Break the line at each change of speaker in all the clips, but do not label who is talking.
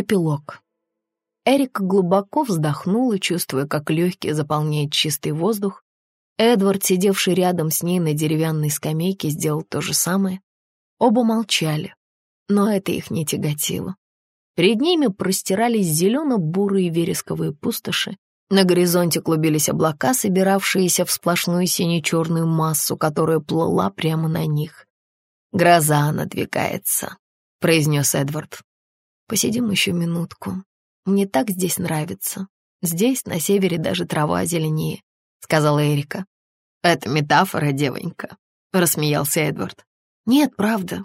Эпилог. Эрика глубоко вздохнула, чувствуя, как легкие заполняет чистый воздух. Эдвард, сидевший рядом с ней на деревянной скамейке, сделал то же самое. Оба молчали, но это их не тяготило. Перед ними простирались зелено-бурые вересковые пустоши. На горизонте клубились облака, собиравшиеся в сплошную сине-черную массу, которая плыла прямо на них. «Гроза надвигается», — произнес Эдвард. Посидим еще минутку. Мне так здесь нравится. Здесь, на севере, даже трава зеленее», — сказала Эрика. «Это метафора, девонька», — рассмеялся Эдвард. «Нет, правда.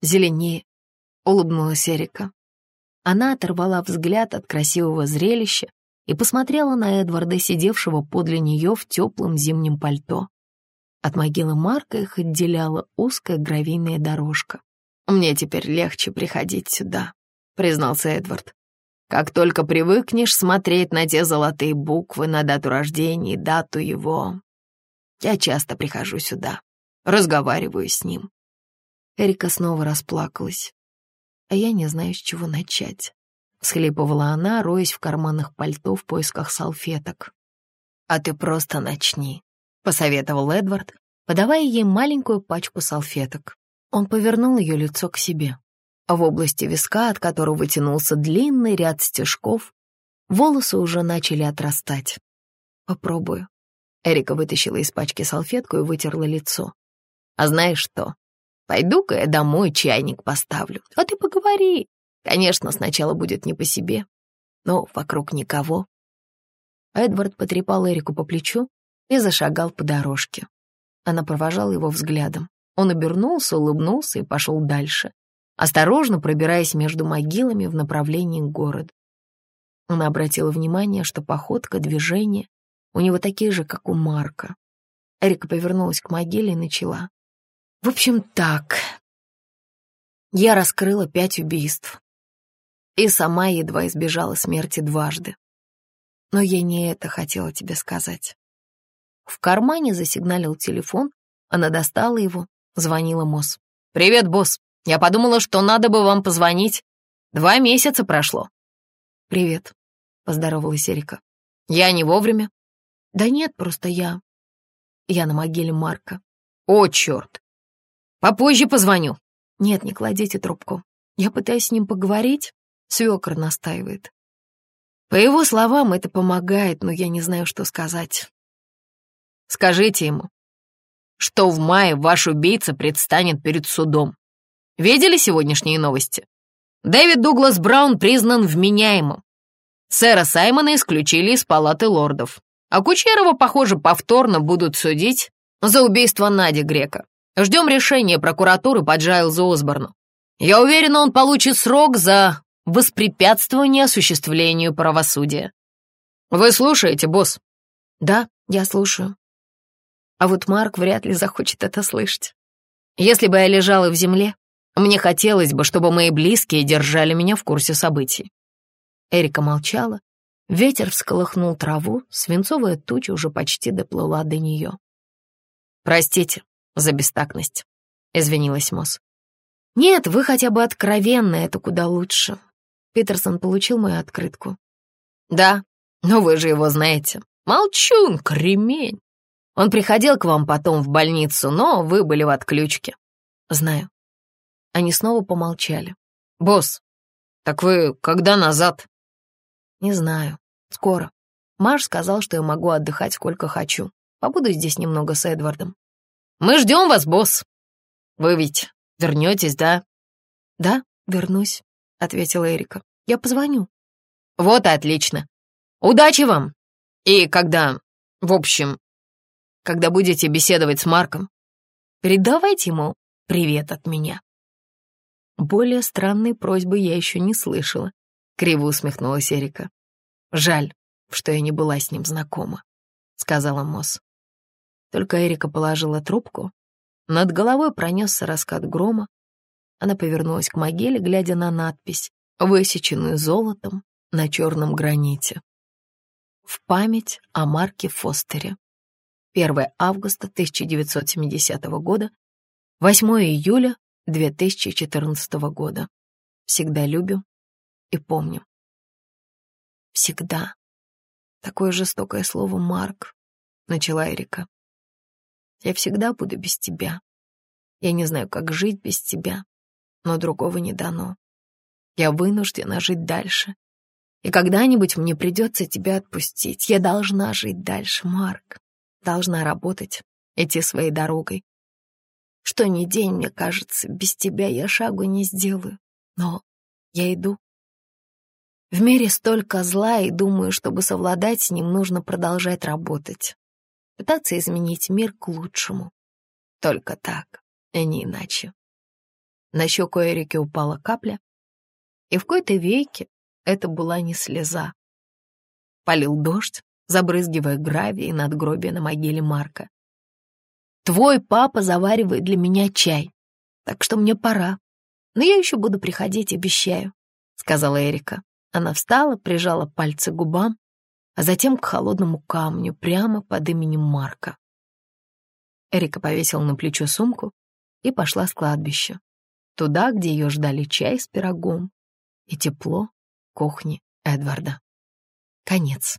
Зеленее», — улыбнулась Эрика. Она оторвала взгляд от красивого зрелища и посмотрела на Эдварда, сидевшего подле нее в теплом зимнем пальто. От могилы Марка их отделяла узкая гравийная дорожка. «Мне теперь легче приходить сюда», признался Эдвард. «Как только привыкнешь смотреть на те золотые буквы, на дату рождения и дату его, я часто прихожу сюда, разговариваю с ним». Эрика снова расплакалась. «А я не знаю, с чего начать», — всхлипывала она, роясь в карманах пальто в поисках салфеток. «А ты просто начни», — посоветовал Эдвард, подавая ей маленькую пачку салфеток. Он повернул ее лицо к себе. В области виска, от которого вытянулся длинный ряд стежков, волосы уже начали отрастать. «Попробую». Эрика вытащила из пачки салфетку и вытерла лицо. «А знаешь что? Пойду-ка я домой чайник поставлю, а ты поговори. Конечно, сначала будет не по себе, но вокруг никого». Эдвард потрепал Эрику по плечу и зашагал по дорожке. Она провожала его взглядом. Он обернулся, улыбнулся и пошел дальше осторожно пробираясь между могилами в направлении к городу. Она обратила внимание, что походка, движение у него такие же, как у Марка. Эрика повернулась к могиле и начала. «В общем, так. Я раскрыла пять убийств и сама едва избежала смерти дважды. Но я не это хотела тебе сказать». В кармане засигналил телефон, она достала его, звонила Мосс. «Привет, босс!» Я подумала, что надо бы вам позвонить. Два месяца прошло». «Привет», — поздоровалась Эрика. «Я не вовремя?» «Да нет, просто я... Я на могиле Марка». «О, черт! Попозже позвоню». «Нет, не кладите трубку. Я пытаюсь с ним поговорить. Свекр настаивает. По его словам, это помогает, но я не знаю, что сказать. Скажите ему, что в мае ваш убийца предстанет перед судом. Видели сегодняшние новости? Дэвид Дуглас Браун признан вменяемым. Сэра Саймона исключили из палаты лордов. А Кучерова, похоже, повторно будут судить за убийство Нади Грека. Ждем решения прокуратуры по Джайлзу Осборну. Я уверена, он получит срок за воспрепятствование осуществлению правосудия. Вы слушаете, босс? Да, я слушаю. А вот Марк вряд ли захочет это слышать. Если бы я лежала в земле, мне хотелось бы, чтобы мои близкие держали меня в курсе событий». Эрика молчала. Ветер всколыхнул траву, свинцовая туча уже почти доплыла до нее. «Простите за бестактность», — извинилась Мосс. «Нет, вы хотя бы откровенны, это куда лучше». Питерсон получил мою открытку. «Да, но вы же его знаете. Молчун, кремень. Он приходил к вам потом в больницу, но вы были в отключке». «Знаю. Они снова помолчали. «Босс, так вы когда назад?» «Не знаю. Скоро. Маш сказал, что я могу отдыхать сколько хочу. Побуду здесь немного с Эдвардом». «Мы ждем вас, босс. Вы ведь вернетесь, да?» «Да, вернусь», — ответила Эрика. «Я позвоню». «Вот и отлично. Удачи вам. И когда, в общем, когда будете беседовать с Марком, передавайте ему привет от меня». Более странной просьбы я еще не слышала. Криво усмехнулась Эрика. Жаль, что я не была с ним знакома, сказала Мосс. Только Эрика положила трубку. Над головой пронесся раскат грома. Она повернулась к могиле, глядя на надпись, высеченную золотом на черном граните. В память о Марке Фостере. 1 августа 1970 года, 8 июля 2014 года. Всегда любим. и помним. Всегда. Такое жестокое слово «Марк», — начала Эрика. Я всегда буду без тебя. Я не знаю, как жить без тебя, но другого не дано. Я вынуждена жить дальше. И когда-нибудь мне придется тебя отпустить. Я должна жить дальше, Марк. Должна работать, идти своей дорогой. Что ни день, мне кажется, без тебя я шагу не сделаю. Но я иду. В мире столько зла, и думаю, чтобы совладать с ним, нужно продолжать работать. Пытаться изменить мир к лучшему. Только так, а не иначе. На щеку Эрики упала капля, и в какой-то веке это была не слеза. Полил дождь, забрызгивая гравий над надгробие на могиле Марка. «Твой папа заваривает для меня чай, так что мне пора. Но я еще буду приходить, обещаю», — сказала Эрика. Она встала, прижала пальцы к губам, а затем к холодному камню прямо под именем Марка. Эрика повесила на плечо сумку и пошла с кладбища, туда, где ее ждали чай с пирогом и тепло кухни Эдварда. Конец.